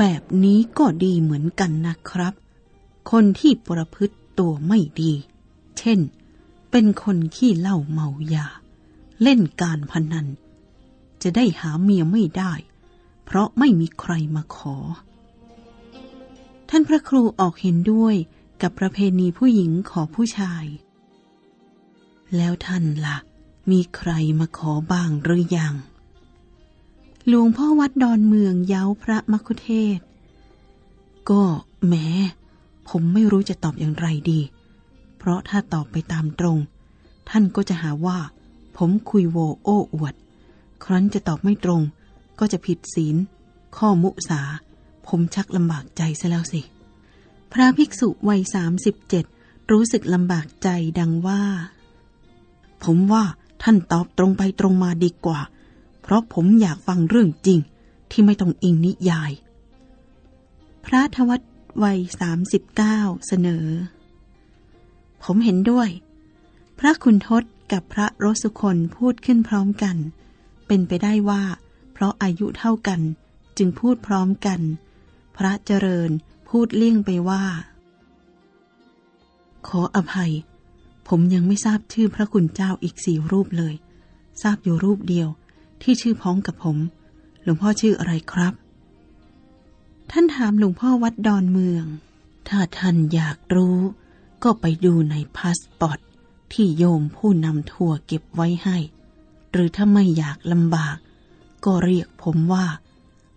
แบบนี้ก็ดีเหมือนกันนะครับ คนที่ประพฤติตัวไม่ดี เช่น เป็นคนขี้เหล้าเมายา เล่นการพนัน จะได้หาเมียไม่ได้ เพราะไม่มีใครมาขอ ท่านพระครูออกเห็นด้วยกับประเพณีผู้หญิงขอผู้ชาย แล้วท่านละ่ะ มีใครมาขอบ้างหรือยัง หลวงพ่อวัดดอนเมืองเย้าพระมคุเทศ ก็แม้ผมไม่รู้จะตอบอย่างไรดี เพราะถ้าตอบไปตามตรง ท่านก็จะหาว่า ผมคุยโวโอ้อวด ครั้นจะตอบไม่ตรง ก็จะผิดศีล ข้อมุสา ผมชักลำบากใจซะแล้วสิ พระภิกษุวัยสามสิบเจ็ดรู้สึกลำบากใจดังว่า ผมว่าท่านตอบตรงไปตรงมาดีกว่า ราะผมอยากฟังเรื่องจริง ที่ไม่ต้องอิงนิยาย พระทวัตวัยสามสิบเก้าเสนอ ผมเห็นด้วย พระคุณทศกับพระรสุคนพูดขึ้นพร้อมกัน เป็นไปได้ว่า เพราะอายุเท่ากันจึงพูดพร้อมกัน พระเจริญพูดเลี่ยงไปว่า ขออภัย ผมยังไม่ทราบชื่อพระคุณเจ้าอีกสี่รูปเลย ทราบอยู่รูปเดียว ที่ชื่อพ้องกับผม หลวงพ่อชื่ออะไรครับ ท่านถามหลวงพ่อวัดดอนเมือง ถ้าท่านอยากรู้ ก็ไปดูในพาสปอร์ตที่โยมผู้นำทัวร์เก็บไว้ให้ หรือถ้าไม่อยากลำบาก ก็เรียกผมว่า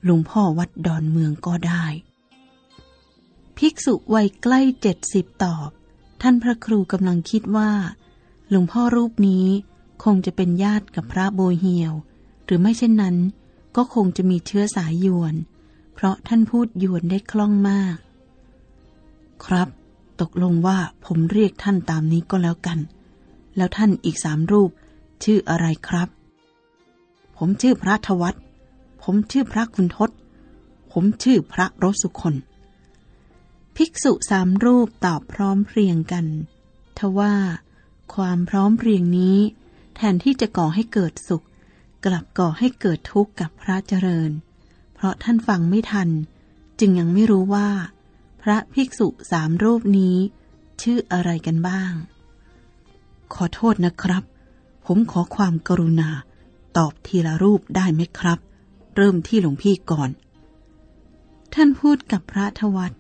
หลวงพ่อวัดดอนเมืองก็ได้ ภิกษุวัยใกล้เจ็ดสิบตอบ ท่านพระครูกำลังคิดว่า หลวงพ่อรูปนี้คงจะเป็นญาติกับพระโบเฮียว หรือไม่เช่นนั้น ก็คงจะมีเชื้อสายยวน เพราะท่านพูดยวนได้คล่องมาก ครับ ตกลงว่าผมเรียกท่านตามนี้ก็แล้วกัน แล้วท่านอีกสามรูป ชื่ออะไรครับ ผมชื่อพระทวัตผมชื่อพระคุณทศ ผมชื่อพระรสุคนภิกษุสามรูปตอบพร้อมเพรียงกันทว่า ความพร้อมเพรียงนี้ แทนที่จะก่อให้เกิดสุข กลับก่อให้เกิดทุกข์กับพระเจริญ เพราะท่านฟังไม่ทัน จึงยังไม่รู้ว่า พระภิกษุสามรูปนี้ ชื่ออะไรกันบ้าง ขอโทษนะครับ ผมขอความกรุณา ตอบทีละรูปได้ไหมครับ เริ่มที่หลวงพี่ก่อน ท่านพูดกับพระทวัต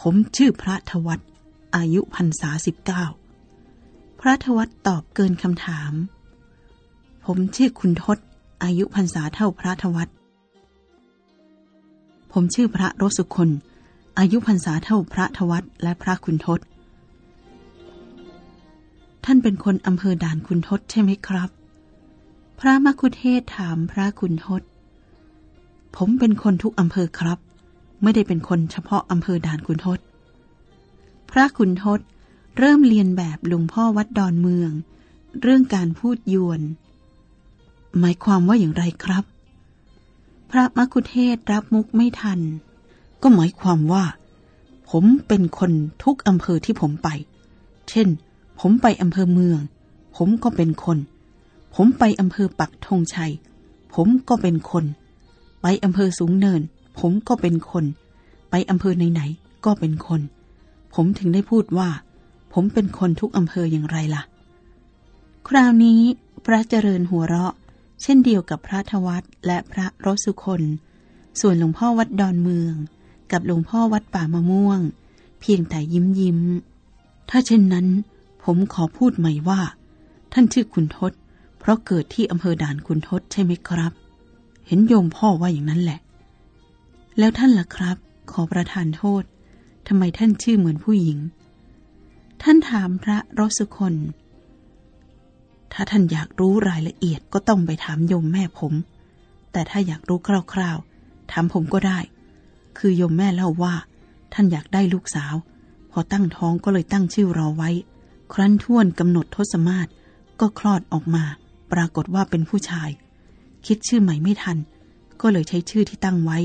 ผมชื่อพระทวัตอายุพรรษาสิบเก้าพระทวัตตอบเกินคำถาม ผมชื่อคุณทศ อายุพรรษาเท่าพระทวัตผมชื่อพระรสุคน อายุพรรษาเท่าพระทวัตและพระคุณทศ ท่านเป็นคนอำเภอด่านคุณทศใช่ไหมครับ พระมคุเทศถามพระคุณทศ ผมเป็นคนทุกอำเภอครับ ไม่ได้เป็นคนเฉพาะอำเภอด่านคุณทศ พระคุณทศเริ่มเรียนแบบหลวงพ่อวัดดอนเมือง เรื่องการพูดยวน หมายความว่าอย่างไรครับ พระมคุเทศรับมุกไม่ทัน ก็หมายความว่า ผมเป็นคนทุกอำเภอที่ผมไป เช่น ผมไปอำเภอเมือง ผมก็เป็นคน ผมไปอำเภอปักธงชัย ผมก็เป็นคน ไปอำเภอสูงเนิน ผมก็เป็นคน ไปอำเภอไหนๆก็เป็นคน ผมถึงได้พูดว่า ผมเป็นคนทุกอำเภออย่างไรล่ะ คราวนี้พระเจริญหัวเราะ เช่นเดียวกับพระทวัตและพระรสุคน ส่วนหลวงพ่อวัดดอนเมือง กับหลวงพ่อวัดป่ามะม่วง เพียงแต่ยิ้มยิ้ม ถ้าเช่นนั้น ผมขอพูดใหม่ว่า ท่านชื่อคุณทศ เพราะเกิดที่อำเภอด่านคุณทศใช่ไหมครับ เห็นโยมพ่อว่าอย่างนั้นแหละ แล้วท่านล่ะครับ ขอประทานโทษทำไมท่านชื่อเหมือนผู้หญิง ท่านถามพระรสุคน ถ้าท่านอยากรู้รายละเอียดก็ต้องไปถามโยมแม่ผม แต่ถ้าอยากรู้คร่าวๆ ถามผมก็ได้ คือโยมแม่เล่าว่า ท่านอยากได้ลูกสาว พอตั้งท้องก็เลยตั้งชื่อรอไว้ ครั้นท่วนกำหนดทศมาศก็คลอดออกมา ปรากฏว่าเป็นผู้ชาย คิดชื่อใหม่ไม่ทัน ก็เลยใช้ชื่อที่ตั้งไว้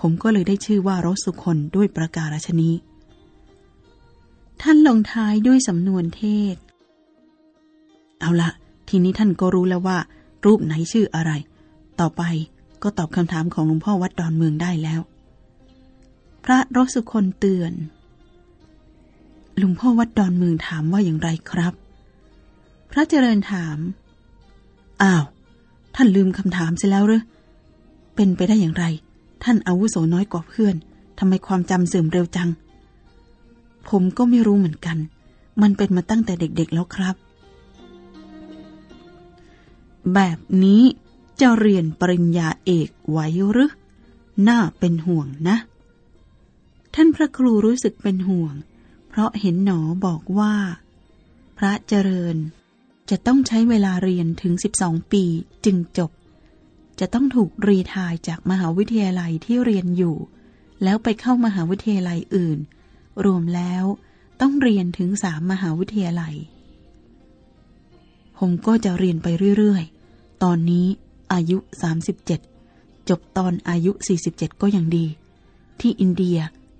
ผมก็เลยได้ชื่อว่ารสุคนด้วยประการฉนี้ท่านลงท้ายด้วยสำนวนเทศ เอาละทีนี้ท่านก็รู้แล้วว่า รูปไหนชื่ออะไร ต่อไปก็ตอบคำถามของหลวงพ่อวัดดอนเมืองได้แล้ว พระรสุคนเตือนลุงพ่อวัดดอนเมืองถามว่าอย่างไรครับ พระเจริญถาม อ้าว ท่านลืมคำถามเสียแล้วหรือเป็นไปได้อย่างไร ท่านอาวุโสน้อยกว่าเพื่อนทำไมความจำเสื่อมเร็วจัง ผมก็ไม่รู้เหมือนกัน มันเป็นมาตั้งแต่เด็กๆแล้วครับ แบบนี้จะเรียนปริญญาเอกไว้หรือ น่าเป็นห่วงนะ ท่านพระครูรู้สึกเป็นห่วง เพราะเห็นหนอบอกว่า พระเจริญจะต้องใช้เวลาเรียนถึง 12 ปีจึงจบ จะต้องถูกรีทายจากมหาวิทยาลัยที่เรียนอยู่ แล้วไปเข้ามหาวิทยาลัยอื่น รวมแล้วต้องเรียนถึงสามมหาวิทยาลัย ผมก็จะเรียนไปเรื่อยๆ ตอนนี้อายุ 37 จบตอนอายุ 47 ก็ยังดี ที่อินเดีย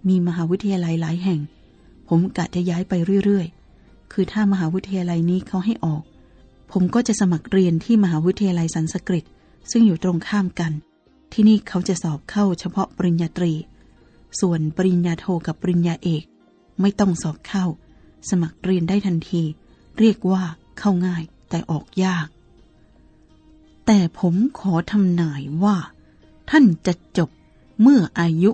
มีมหาวิทยาลัยหลายแห่ง ผมกะจะย้ายไปเรื่อยๆ คือถ้ามหาวิทยาลัยนี้เขาให้ออก ผมก็จะสมัครเรียนที่มหาวิทยาลัยสันสกฤต ซึ่งอยู่ตรงข้ามกัน ที่นี่เขาจะสอบเข้าเฉพาะปริญญาตรี ส่วนปริญญาโทกับปริญญาเอก ไม่ต้องสอบเข้า สมัครเรียนได้ทันที เรียกว่าเข้าง่าย แต่ออกยาก แต่ผมขอทำนายว่า ท่านจะจบเมื่ออายุ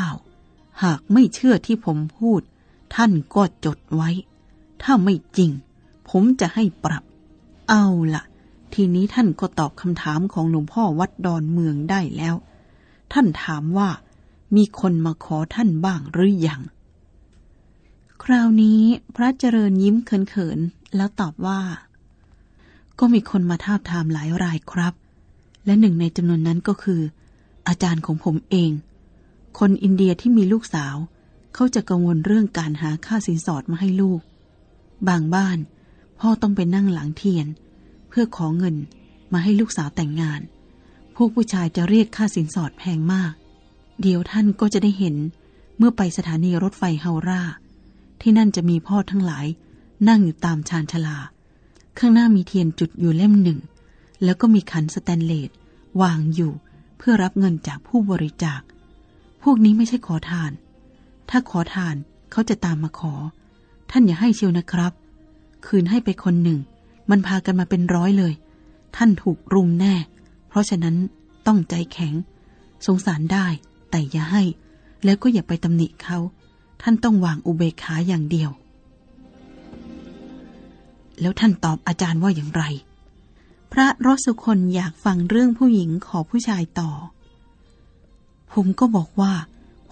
49 หากไม่เชื่อที่ผมพูด ท่านก็จดไว้ ถ้าไม่จริง ผมจะให้ปรับ เอาละทีนี้ท่านก็ตอบคำถามของหลวงพ่อวัดดอนเมืองได้แล้ว ท่านถามว่ามีคนมาขอท่านบ้างหรือยัง คราวนี้พระเจริญยิ้มเขิน แล้วตอบว่า ก็มีคนมาทาบทามหลายรายครับ และหนึ่งในจำนวนนั้นก็คือ อาจารย์ของผมเอง คนอินเดียที่มีลูกสาว เขาจะกังวลเรื่องการหาค่าสินสอดมาให้ลูก บางบ้าน พ่อต้องไปนั่งหลังเทียน เพื่อขอเงินมาให้ลูกสาวแต่งงาน พวกผู้ชายจะเรียกค่าสินสอดแพงมาก เดี๋ยวท่านก็จะได้เห็นเมื่อไปสถานีรถไฟเฮาราที่นั่นจะมีพ่อทั้งหลาย นั่งอยู่ตามชานชาลา ข้างหน้ามีเทียนจุดอยู่เล่มหนึ่ง แล้วก็มีขันสแตนเลสวางอยู่เพื่อรับเงินจากผู้บริจาค พวกนี้ไม่ใช่ขอทาน ถ้าขอทานเขาจะตามมาขอ ท่านอย่าให้เชียวนะครับ คืนให้ไปคนหนึ่ง มันพากันมาเป็นร้อยเลย ท่านถูกรุมแน่ เพราะฉะนั้นต้องใจแข็ง สงสารได้แต่อย่าให้ แล้วก็อย่าไปตำหนิเขา ท่านต้องวางอุเบกขาอย่างเดียว แล้วท่านตอบอาจารย์ว่าอย่างไร พระรสุคนอยากฟังเรื่องผู้หญิงขอผู้ชายต่อ ผมก็บอกว่า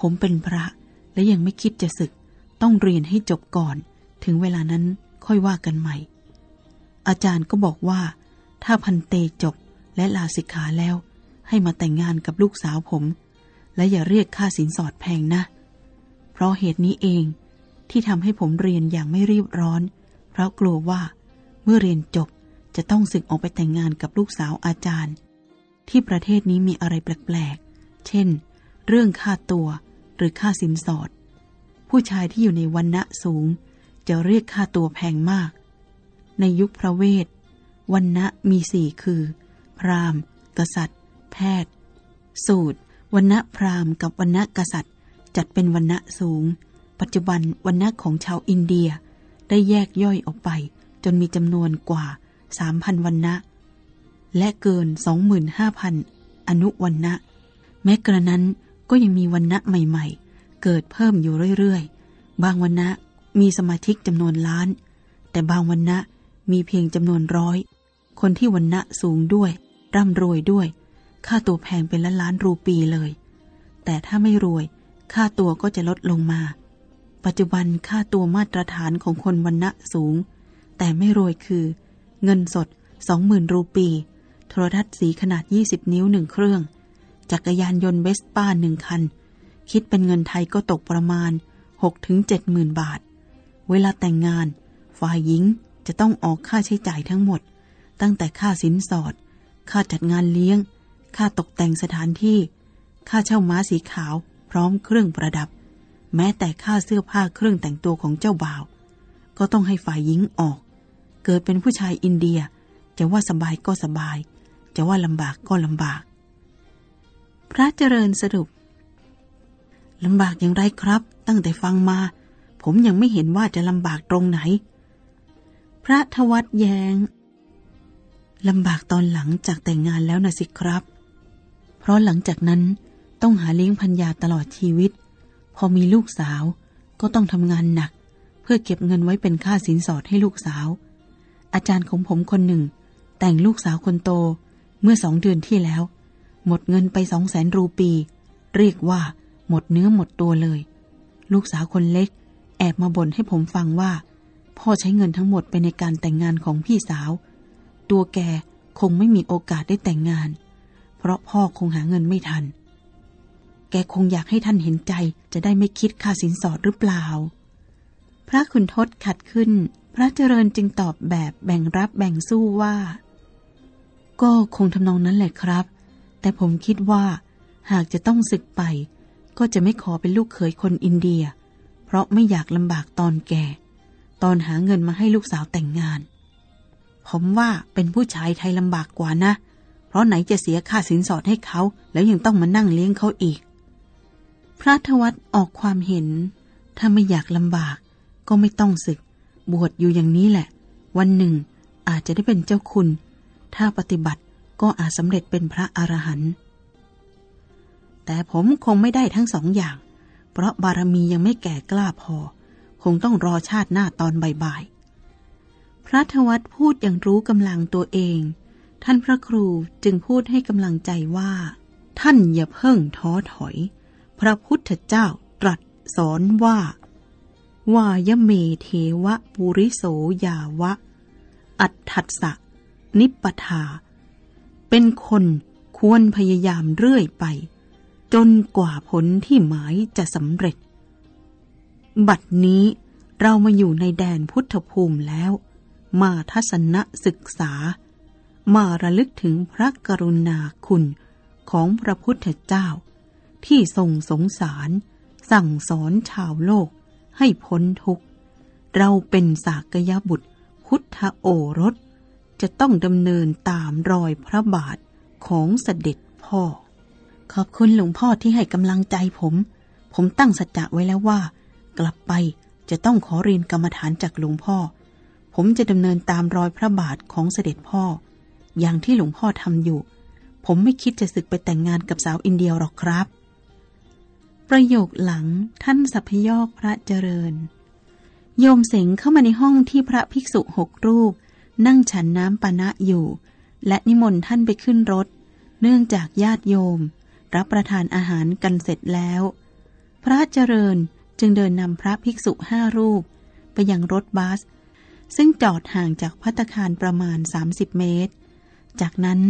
ผมเป็นพระและยังไม่คิดจะศึก ต้องเรียนให้จบก่อน ถึงเวลานั้นค่อยว่ากันใหม่ อาจารย์ก็บอกว่า ถ้าพันเตจบและลาสิกขาแล้ว ให้มาแต่งงานกับลูกสาวผม และอย่าเรียกค่าสินสอดแพงนะ เพราะเหตุนี้เองที่ทำให้ผมเรียนอย่างไม่รีบร้อน เพราะกลัวว่า เมื่อเรียนจบจะต้องสึกออกไปแต่งงานกับลูกสาวอาจารย์ ที่ประเทศนี้มีอะไรแปลกๆ เช่น เรื่องค่าตัวหรือค่าสินสอด ผู้ชายที่อยู่ในวันณะสูง จะเรียกค่าตัวแพงมาก ในยุคพระเวทวันณะมีสี่คือ พราหมณ์ กษัตริย์ แพทย์ สูตรวันณะพราหมณ์กับวันณะกษัตริย์ จัดเป็นวันณะสูง ปัจจุบันวันณะของชาวอินเดียได้แยกย่อยออกไป จนมีจำนวนกว่า 3,000 วันณะและเกิน 25,000 อนุวันณะแม้กระนั้นก็ยังมีวันณะใหม่ๆ เกิดเพิ่มอยู่เรื่อยๆ บางวันณะมีสมาชิกจำนวนล้าน แต่บางวันณะมีเพียงจำนวนร้อย คนที่วันณะสูงด้วย ร่ำรวยด้วย ค่าตัวแพงเป็นล้านล้านรูปีเลย แต่ถ้าไม่รวย ค่าตัวก็จะลดลงมา ปัจจุบันค่าตัวมาตรฐานของคนวันณะสูง แต่ไม่รวยคือ เงินสด 20,000 รูปี โทรทัศน์สีขนาด 20 นิ้วหนึ่งเครื่อง จักรยานยนต์เวสป้าหนึ่งคัน คิดเป็นเงินไทยก็ตกประมาณ 6-7หมื่นบาท เวลาแต่งงาน ฝ่ายหญิงจะต้องออกค่าใช้จ่ายทั้งหมด ตั้งแต่ค่าสินสอด ค่าจัดงานเลี้ยง ค่าตกแต่งสถานที่ ค่าเช่าม้าสีขาว พร้อมเครื่องประดับ แม้แต่ค่าเสื้อผ้าเครื่องแต่งตัวของเจ้าบ่าว ก็ต้องให้ฝ่ายหญิงออก เกิดเป็นผู้ชายอินเดีย จะว่าสบายก็สบาย จะว่าลำบากก็ลำบาก พระเจริญสรุปลำบากอย่างไรครับ ตั้งแต่ฟังมา ผมยังไม่เห็นว่าจะลำบากตรงไหน พระทวัตแยงลำบากตอนหลังจากแต่งงานแล้วนะสิครับ เพราะหลังจากนั้นต้องหาเลี้ยงพัญญาตลอดชีวิต พอมีลูกสาวก็ต้องทำงานหนัก เพื่อเก็บเงินไว้เป็นค่าสินสอดให้ลูกสาว อาจารย์ของผมคนหนึ่ง แต่งลูกสาวคนโตเมื่อสองเดือนที่แล้ว หมดเงินไปสองแสนรูปี เรียกว่า หมดเนื้อหมดตัวเลย ลูกสาวคนเล็ก แอบมาบ่นให้ผมฟังว่า พ่อใช้เงินทั้งหมดไปในการแต่งงานของพี่สาว ตัวแกคงไม่มีโอกาสได้แต่งงาน เพราะพ่อคงหาเงินไม่ทัน แกคงอยากให้ท่านเห็นใจจะได้ไม่คิดค่าสินสอดหรือเปล่า พระคุณทศขัดขึ้น พระเจริญจึงตอบแบบแบ่งรับแบ่งสู้ว่า ก็คงทำนองนั้นแหละครับ แต่ผมคิดว่า หากจะต้องศึกไป ก็จะไม่ขอเป็นลูกเขยคนอินเดีย เพราะไม่อยากลำบากตอนแก่ ตอนหาเงินมาให้ลูกสาวแต่งงาน ผมว่าเป็นผู้ชายไทยลำบากกว่านะ เพราะไหนจะเสียค่าสินสอดให้เขา แล้วยังต้องมานั่งเลี้ยงเขาอีก พระทวัตออกความเห็น ถ้าไม่อยากลำบากก็ไม่ต้องศึก บวชอยู่อย่างนี้แหละ วันหนึ่งอาจจะได้เป็นเจ้าคุณ ถ้าปฏิบัติก็อาจสำเร็จเป็นพระอรหันต์แต่ผมคงไม่ได้ทั้งสองอย่าง เพราะบารมียังไม่แก่กล้าพอ คงต้องรอชาติหน้าตอนบ่ายๆพระทวัตพูดอย่างรู้กำลังตัวเอง ท่านพระครูจึงพูดให้กำลังใจว่า ท่านอย่าเพิ่งท้อถอย พระพุทธเจ้าตรัสสอนว่า วายเมเทวะปุริโสยาวะ อัตถัสสะ นิปทา เป็นคนควรพยายามเรื่อยไป จนกว่าผลที่หมายจะสำเร็จ บัดนี้เรามาอยู่ในแดนพุทธภูมิแล้ว มาทัศนศึกษา มาระลึกถึงพระกรุณาคุณของพระพุทธเจ้า ที่ทรงสงสาร สั่งสอนชาวโลก ให้พ้นทุกข์ เราเป็นสากยบุตร พุทธโอรส จะต้องดำเนินตามรอยพระบาทของเสด็จพ่อ ขอบคุณหลวงพ่อที่ให้กำลังใจผม ผมตั้งสัจจะไว้แล้วว่า กลับไปจะต้องขอเรียนกรรมฐานจากหลวงพ่อ ผมจะดำเนินตามรอยพระบาทของเสด็จพ่อ อย่างที่หลวงพ่อทำอยู่ ผมไม่คิดจะศึกไปแต่งงานกับสาวอินเดียหรอกครับ ประโยคหลังท่านสัพยอกพระเจริญ โยมเสงเข้ามาในห้องที่พระภิกษุหกรูป นั่งฉันน้ำปานะอยู่ และนิมนต์ท่านไปขึ้นรถ เนื่องจากญาติโยม รับประทานอาหารกันเสร็จแล้ว พระเจริญจึงเดินนำพระภิกษุห้ารูป ไปยังรถบัส ซึ่งจอดห่างจากพัตตาคารประมาณ 30 เมตร จากนั้น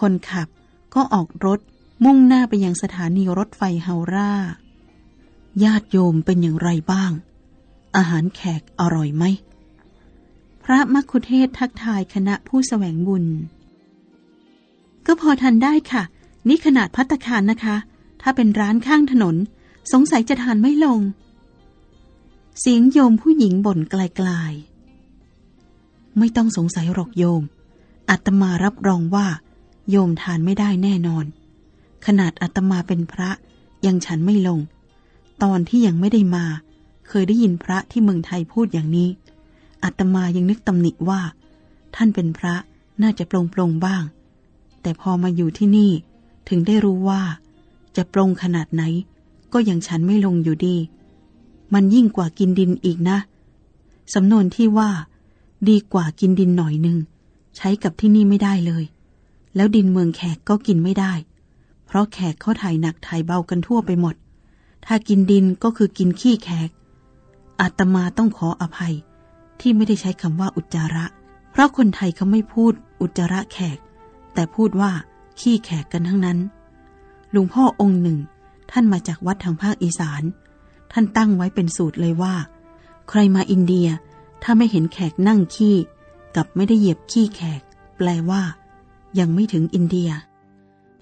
คนขับก็ออกรถ มุ่งหน้าไปยังสถานีรถไฟเฮาร่า ญาติโยมเป็นอย่างไรบ้าง อาหารแขกอร่อยไหม พระมัคคุเทศทักทายคณะผู้แสวงบุญ ก็พอทันได้ค่ะ นี่ขนาดพัตตาคารนะคะ ถ้าเป็นร้านข้างถนน สงสัยจะทานไม่ลง เสียงโยมผู้หญิงบ่นไกลๆ ไม่ต้องสงสัยหรอกโยมอาตมารับรองว่า โยมทานไม่ได้แน่นอน ขนาดอาตมาเป็นพระยังฉันไม่ลง ตอนที่ยังไม่ได้มา เคยได้ยินพระที่เมืองไทยพูดอย่างนี้อาตมายังนึกตำหนิว่า ท่านเป็นพระน่าจะปรงปรงบ้าง แต่พอมาอยู่ที่นี่ถึงได้รู้ว่า จะปรงขนาดไหน ก็ยังฉันไม่ลงอยู่ดี มันยิ่งกว่ากินดินอีกนะสำนวนที่ว่า ดีกว่ากินดินหน่อยหนึ่งใช้กับที่นี่ไม่ได้เลย แล้วดินเมืองแขกก็กินไม่ได้ ราะแขกเขาถ่ายหนักถ่ายเบากันทั่วไปหมด ถ้ากินดินก็คือกินขี้แขก อาตมาต้องขออภัย ที่ไม่ได้ใช้คำว่าอุจจาระ เพราะคนไทยเขาไม่พูดอุจจาระแขก แต่พูดว่าขี้แขกกันทั้งนั้น หลวงพ่อองค์หนึ่ง ท่านมาจากวัดทางภาคอีสาน ท่านตั้งไว้เป็นสูตรเลยว่า ใครมาอินเดียถ้าไม่เห็นแขกนั่งขี้ กับไม่ได้เหยียบขี้แขก แปลว่า ยังไม่ถึงอินเดีย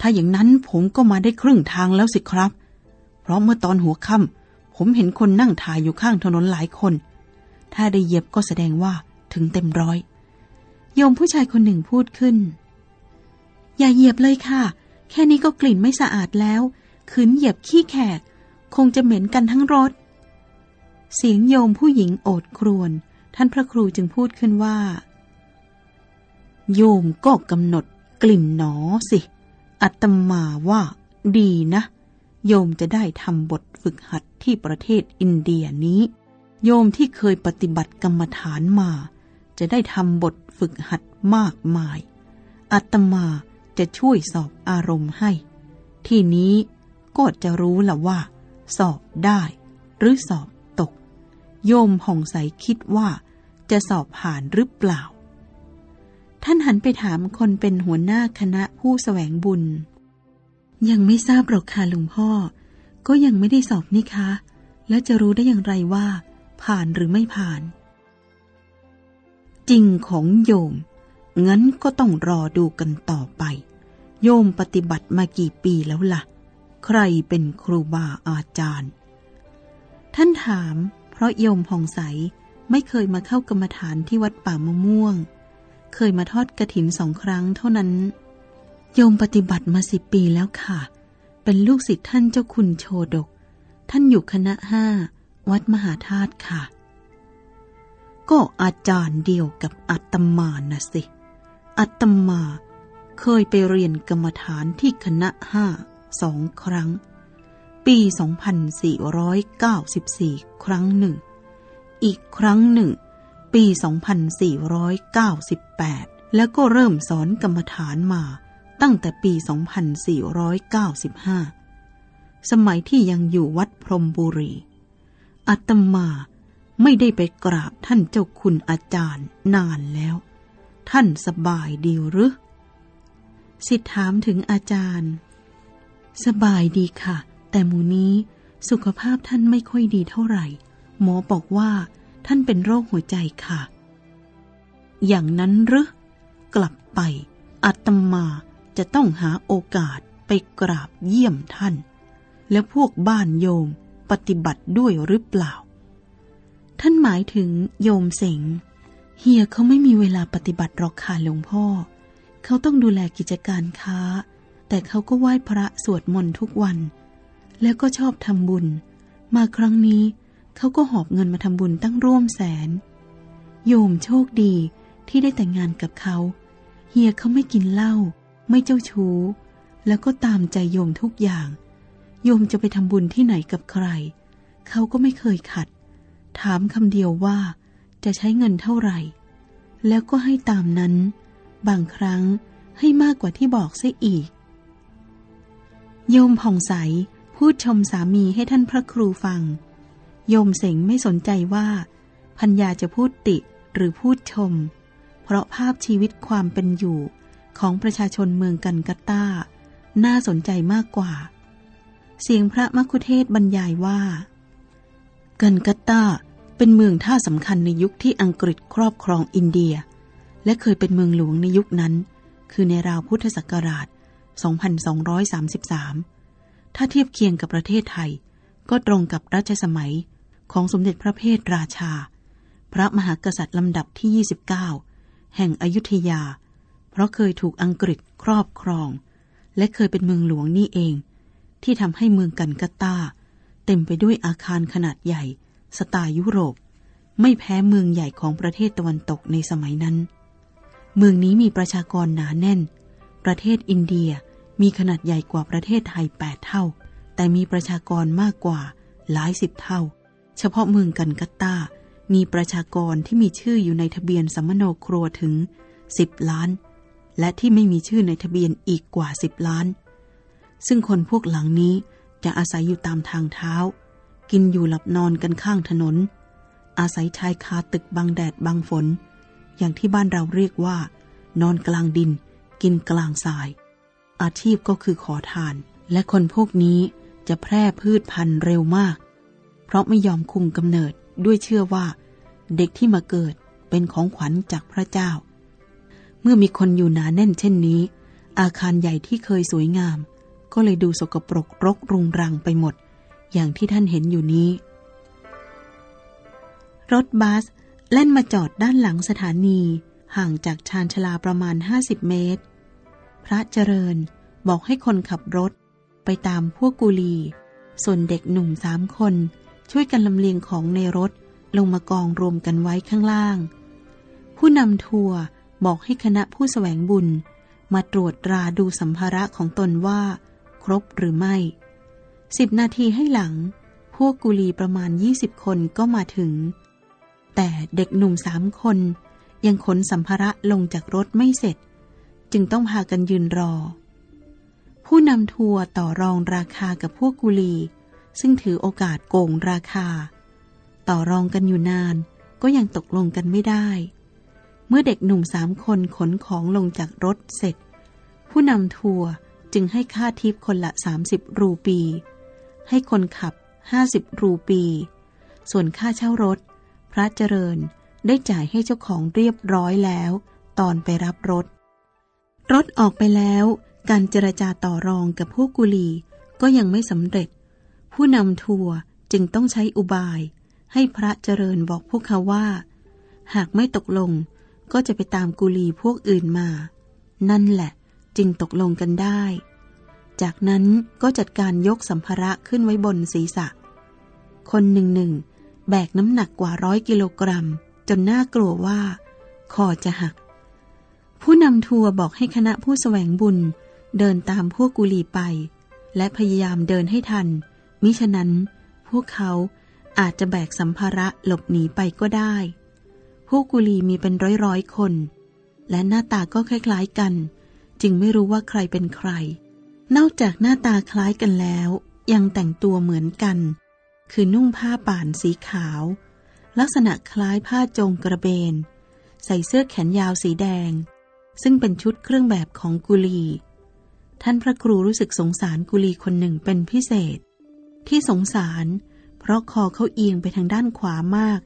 ถ้าอย่างนั้นผมก็มาได้ครึ่งทางแล้วสิครับ เพราะเมื่อตอนหัวค่ำผมเห็นคนนั่งถ่ายอยู่ข้างถนนหลายคน ถ้าได้เหยียบก็แสดงว่าถึงเต็มร้อย โยมผู้ชายคนหนึ่งพูดขึ้น อย่าเหยียบเลยค่ะ แค่นี้ก็กลิ่นไม่สะอาดแล้วขืนเหยียบขี้แขก คงจะเหม็นกันทั้งรถ เสียงโยมผู้หญิงโอดครวญท่านพระครูจึงพูดขึ้นว่า โยมก็กำหนดกลิ่นหนอสิ อัตมาว่าดีนะ โยมจะได้ทำบทฝึกหัดที่ประเทศอินเดียนี้ โยมที่เคยปฏิบัติกรรมฐานมา จะได้ทำบทฝึกหัดมากมาย อัตมาจะช่วยสอบอารมณ์ให้ ที่นี้ก็จะรู้ละว่า สอบได้ หรือสอบตก โยมผ่องใสคิดว่าจะสอบผ่านหรือเปล่า ท่านหันไปถามคนเป็นหัวหน้าคณะผู้แสวงบุญ ยังไม่ทราบหรอกค่ะหลวงพ่อ ก็ยังไม่ได้สอบนี่คะ แล้วจะรู้ได้อย่างไรว่า ผ่านหรือไม่ผ่าน จริงของโยม งั้นก็ต้องรอดูกันต่อไป โยมปฏิบัติมากี่ปีแล้วละ่ะ ใครเป็นครูบาอาจารย์ ท่านถาม เพราะโยมผ่องใสไม่เคยมาเข้ากรรมฐานที่วัดป่ามะม่วง เคยมาทอดกระถินสองครั้งเท่านั้น โยมปฏิบัติมาสิบปีแล้วค่ะ เป็นลูกศิษย์ท่านเจ้าคุณโชดก ท่านอยู่คณะห้า วัดมหาธาตุค่ะ ก็อาจารย์เดียวกับอัตมานะสิ อัตมาเคยไปเรียนกรรมฐานที่คณะห้าสองครั้ง ปี 2494 ครั้งหนึ่ง อีกครั้งหนึ่ง ปี 2498 แล้วก็เริ่มสอนกรรมฐานมาตั้งแต่ปี 2495 สมัยที่ยังอยู่วัดพรมบุรี อัตมาไม่ได้ไปกราบท่านเจ้าคุณอาจารย์นานแล้ว ท่านสบายดีหรือสิทธถามถึงอาจารย์ สบายดีค่ะ แต่หมูนี้สุขภาพท่านไม่ค่อยดีเท่าไหร่ หมอบอกว่า ท่านเป็นโรคหัวใจค่ะ อย่างนั้นหรือกลับไปอาตมาจะต้องหาโอกาสไปกราบเยี่ยมท่าน และพวกบ้านโยมปฏิบัติด้วยหรือเปล่า ท่านหมายถึงโยมเสงเฮียเขาไม่มีเวลาปฏิบัติหรอกค่ะหลวงพ่อ เขาต้องดูแลกิจการค้า แต่เขาก็ไหว้พระสวดมนต์ทุกวัน แล้วก็ชอบทำบุญ มาครั้งนี้ เขาก็หอบเงินมาทำบุญตั้งร่วมแสน โยมโชคดีที่ได้แต่งงานกับเขา เฮียเขาไม่กินเหล้าไม่เจ้าชู้ แล้วก็ตามใจโยมทุกอย่าง โยมจะไปทำบุญที่ไหนกับใคร เขาก็ไม่เคยขัด ถามคำเดียวว่าจะใช้เงินเท่าไหร่ แล้วก็ให้ตามนั้น บางครั้งให้มากกว่าที่บอกเสียอีก โยมผ่องใสพูดชมสามีให้ท่านพระครูฟัง โยมเสงไม่สนใจว่าพัญญาจะพูดติหรือพูดชม เพราะภาพชีวิตความเป็นอยู่ของประชาชนเมืองกันกัตตาน่าสนใจมากกว่า เสียงพระมคุเทศบรรยายว่า กันกัตตาเป็นเมืองท่าสำคัญในยุคที่อังกฤษครอบครองอินเดีย และเคยเป็นเมืองหลวงในยุคนั้น คือในราวพุทธศักราช 2233 ถ้าเทียบเคียงกับประเทศไทย ก็ตรงกับรัชสมัยของสมเด็จพระเพทราชา พระมหากษัตริย์ลำดับที่ 29 แห่งอยุธยา เพราะเคยถูกอังกฤษครอบครอง และเคยเป็นเมืองหลวงนี่เอง ที่ทำให้เมืองกันกาตาเต็มไปด้วยอาคารขนาดใหญ่ สไตล์ยุโรป ไม่แพ้เมืองใหญ่ของประเทศตะวันตกในสมัยนั้น เมืองนี้มีประชากรหนาแน่น ประเทศอินเดียมีขนาดใหญ่กว่าประเทศไทยแปดเท่า แต่มีประชากรมากกว่าหลายสิบเท่า เฉพาะเมืองกันกัตตา มีประชากรที่มีชื่ออยู่ในทะเบียนสมโนครัวถึงสิบล้าน และที่ไม่มีชื่อในทะเบียนอีกกว่าสิบล้าน ซึ่งคนพวกหลังนี้จะอาศัยอยู่ตามทางเท้า กินอยู่หลับนอนกันข้างถนน อาศัยชายคาตึกบังแดดบังฝน อย่างที่บ้านเราเรียกว่า นอนกลางดิน กินกลางทราย อาชีพก็คือขอทาน และคนพวกนี้ จะแพร่พืชพันธุ์เร็วมาก เพราะไม่ยอมคุมกำเนิดด้วยเชื่อว่า เด็กที่มาเกิดเป็นของขวัญจากพระเจ้า เมื่อมีคนอยู่หนาแน่นเช่นนี้ อาคารใหญ่ที่เคยสวยงาม ก็เลยดูสกปรกรกรุงรังไปหมด อย่างที่ท่านเห็นอยู่นี้ รถบัสแล่นมาจอดด้านหลังสถานี ห่างจากชานชลาประมาณ 50 เมตร พระเจริญบอกให้คนขับรถ ไปตามพวกกุลี ส่วนเด็กหนุ่มสามคน ช่วยกันลำเลียงของในรถลงมากองรวมกันไว้ข้างล่าง ผู้นำทัวร์บอกให้คณะผู้สแสวงบุญ มาตรวจตราดูสัมภาระของตนว่า ครบหรือไม่สิบนาทีให้หลัง พวกกุลีประมาณยี่สิบคนก็มาถึง แต่เด็กหนุ่มสามคน ยังขนสัมภาระลงจากรถไม่เสร็จ จึงต้องพากันยืนรอ ผู้นำทัวร์ต่อรองราคากับพวกกุลี ซึ่งถือโอกาสโกงราคา ต่อรองกันอยู่นานก็ยังตกลงกันไม่ได้ เมื่อเด็กหนุ่มสามคนขนของลงจากรถเสร็จ ผู้นำทัวร์จึงให้ค่าทิปคนละ 30 รูปี ให้คนขับห้าสิบรูปี ส่วนค่าเช่ารถ พระเจริญได้จ่ายให้เจ้าของเรียบร้อยแล้ว ตอนไปรับรถ รถออกไปแล้ว การเจรจาต่อรองกับผู้กุลีก็ยังไม่สำเร็จ ผู้นำทัวร์จึงต้องใช้อุบาย ให้พระเจริญบอกพวกเขาว่า หากไม่ตกลงก็จะไปตามกุลีพวกอื่นมา นั่นแหละจึงตกลงกันได้ จากนั้นก็จัดการยกสัมภาระขึ้นไว้บนศีรษะ คนหนึ่งหนึ่งแบกน้ำหนักกว่าร้อยกิโลกรัม จนน่ากลัวว่า คอจะหัก ผู้นำทัวร์บอกให้คณะผู้สแสวงบุญ เดินตามพวกกุลีไป และพยายามเดินให้ทัน มิฉะนั้น พวกเขาอาจจะแบกสัมภาระหลบหนีไปก็ได้ พวกกุลีมีเป็นร้อยร้อยคน และหน้าตาก็คล้ายๆกัน จึงไม่รู้ว่าใครเป็นใคร นอกจากหน้าตาคล้ายกันแล้ว ยังแต่งตัวเหมือนกัน คือนุ่งผ้าป่านสีขาว ลักษณะคล้ายผ้าจงกระเบน ใส่เสื้อแขนยาวสีแดง ซึ่งเป็นชุดเครื่องแบบของกุลี ท่านพระครูรู้สึกสงสารกุลีคนหนึ่งเป็นพิเศษ ที่สงสาร เพราะคอเขาเอียงไปทางด้านขวามาก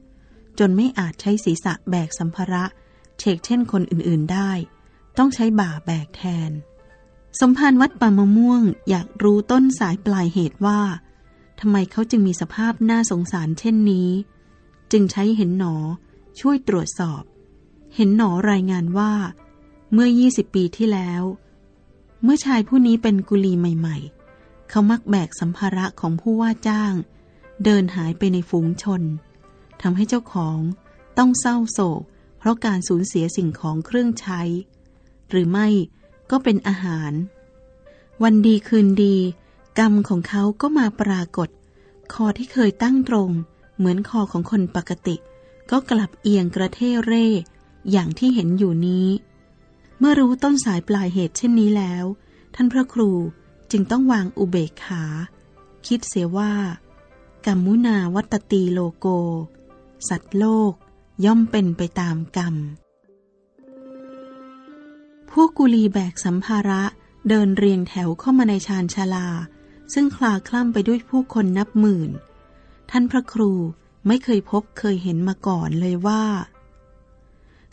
จนไม่อาจใช้ศีรษะแบกสัมภาระเชกเช่นคนอื่นๆได้ ต้องใช้บ่าแบกแทน สมภารวัดป่ามะม่วงอยากรู้ต้นสายปลายเหตุว่าทำไมเขาจึงมีสภาพน่าสงสารเช่นนี้ จึงใช้เห็นหนอช่วยตรวจสอบ เห็นหนอรายงานว่า เมื่อ 20 ปีที่แล้ว เมื่อชายผู้นี้เป็นกุลีใหม่ ๆ เขามักแบกสัมภาระของผู้ว่าจ้าง เดินหายไปในฝูงชนทำให้เจ้าของต้องเศร้าโศก เพราะการสูญเสียสิ่งของเครื่องใช้ หรือไม่ก็เป็นอาหาร วันดีคืนดี กรรมของเขาก็มาปรากฏ คอที่เคยตั้งตรง เหมือนคอของคนปกติ ก็กลับเอียงกระเทเร่ อย่างที่เห็นอยู่นี้ เมื่อรู้ต้นสายปลายเหตุเช่นนี้แล้ว ท่านพระครูจึงต้องวางอุเบกขา คิดเสียว่า กรรมุนาวัตตีโลโก สัตว์โลกย่อมเป็นไปตามกรรม พวกกุลีแบกสัมภาระเดินเรียงแถวเข้ามาในชานชาลา ซึ่งคลาคล่ำไปด้วยผู้คนนับหมื่น ท่านพระครูไม่เคยพบเคยเห็นมาก่อนเลยว่า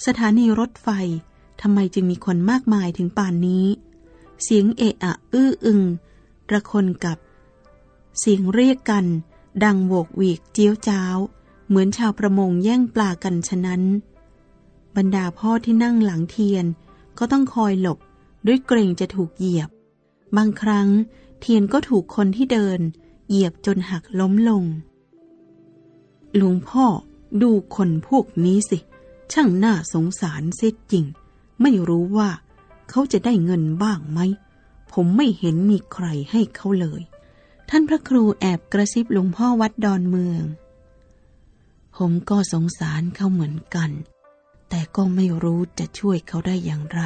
สถานีรถไฟ ทำไมจึงมีคนมากมายถึงป่านนี้ เสียงเอะอะ อื้ออึงระคนกับ เสียงเรียกกัน ดังโวกวีกเจียวจ้าว เหมือนชาวประมงแย่งปลากันฉะนั้น บรรดาพ่อที่นั่งหลังเทียนก็ต้องคอยหลบด้วยเกรงจะถูกเหยียบ บางครั้งเทียนก็ถูกคนที่เดิน เหยียบจนหักล้มลง หลวงพ่อดูคนพวกนี้สิ ช่างน่าสงสารเสียจริง ไม่รู้ว่าเขาจะได้เงินบ้างไหม ผมไม่เห็นมีใครให้เขาเลย ท่านพระครูแอบกระซิบหลวงพ่อวัดดอนเมือง ผมก็สงสารเขาเหมือนกัน แต่ก็ไม่รู้จะช่วยเขาได้อย่างไร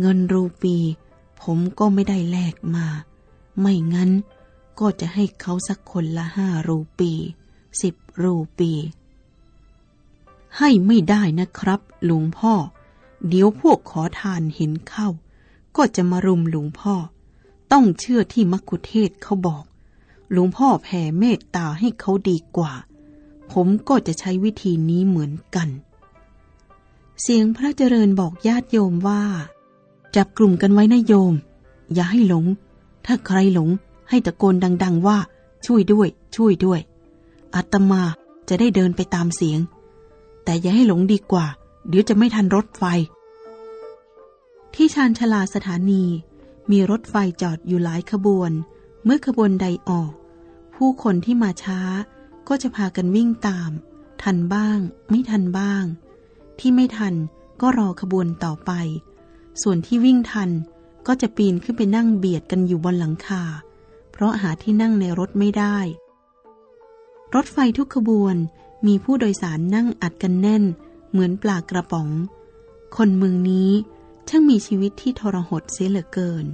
เงินรูปี ผมก็ไม่ได้แลกมา ไม่งั้นก็จะให้เขาสักคนละห้ารูปีสิบรูปี ให้ไม่ได้นะครับหลวงพ่อ เดี๋ยวพวกขอทานเห็นเข้า ก็จะมารุมหลวงพ่อ ต้องเชื่อที่มักคุเทศเขาบอก หลวงพ่อแผ่เมตตาให้เขาดีกว่า ผมก็จะใช้วิธีนี้เหมือนกัน เสียงพระเจริญบอกญาติโยมว่า จับกลุ่มกันไว้นะโยม อย่าให้หลง ถ้าใครหลงให้ตะโกนดัง ๆ ว่า ช่วยด้วย ช่วยด้วย อาตมาจะได้เดินไปตามเสียง แต่อย่าให้หลงดีกว่า เดี๋ยวจะไม่ทันรถไฟ ที่ชานชลาสถานี มีรถไฟจอดอยู่หลายขบวน เมื่อขบวนใดออก ผู้คนที่มาช้าก็จะพากันวิ่งตาม ทันบ้าง ไม่ทันบ้าง ที่ไม่ทันก็รอขบวนต่อไป ส่วนที่วิ่งทันก็จะปีนขึ้นไปนั่งเบียดกันอยู่บนหลังคา เพราะหาที่นั่งในรถไม่ได้ รถไฟทุกขบวนมีผู้โดยสารนั่งอัดกันแน่น เหมือนปลากระป๋อง คนเมืองนี้ ช่างมีชีวิตที่ทรหดเสียเหลือเกิน